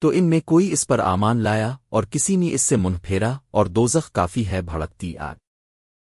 تو ان میں کوئی اس پر آمان لایا اور کسی نے اس سے منہ پھیرا اور دوزخ کافی ہے بھڑکتی آگ۔